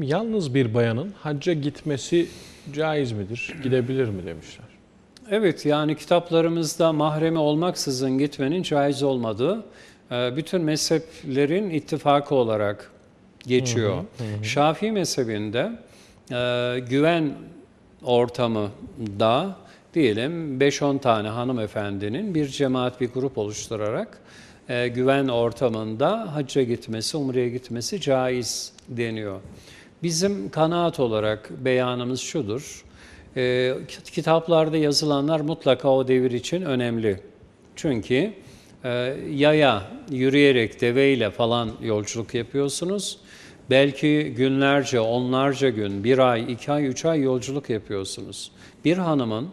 Yalnız bir bayanın hacca gitmesi caiz midir? Gidebilir mi demişler. Evet yani kitaplarımızda mahremi olmaksızın gitmenin caiz olmadığı e, bütün mezheplerin ittifakı olarak geçiyor. Şafii mezhebinde e, güven ortamında diyelim 5-10 tane hanımefendinin bir cemaat, bir grup oluşturarak e, güven ortamında hacca gitmesi, umreye gitmesi caiz deniyor. Bizim kanaat olarak beyanımız şudur. E, kitaplarda yazılanlar mutlaka o devir için önemli. Çünkü e, yaya, yürüyerek, deveyle falan yolculuk yapıyorsunuz. Belki günlerce, onlarca gün, bir ay, iki ay, üç ay yolculuk yapıyorsunuz. Bir hanımın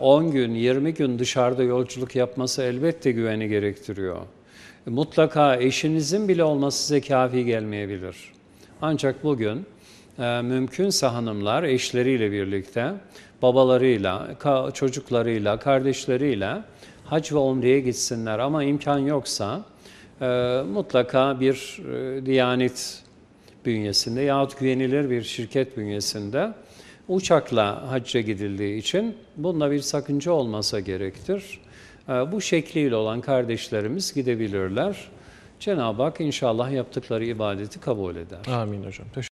10 gün, 20 gün dışarıda yolculuk yapması elbette güveni gerektiriyor. Mutlaka eşinizin bile olması size kafi gelmeyebilir. Ancak bugün e, mümkünse hanımlar eşleriyle birlikte, babalarıyla, çocuklarıyla, kardeşleriyle hac ve umreye gitsinler. Ama imkan yoksa e, mutlaka bir e, diyanet bünyesinde yahut güvenilir bir şirket bünyesinde uçakla hacca gidildiği için bunda bir sakınca olmasa gerektir. Bu şekliyle olan kardeşlerimiz gidebilirler. Cenab-ı Hak inşallah yaptıkları ibadeti kabul eder. Amin hocam. Teşekkür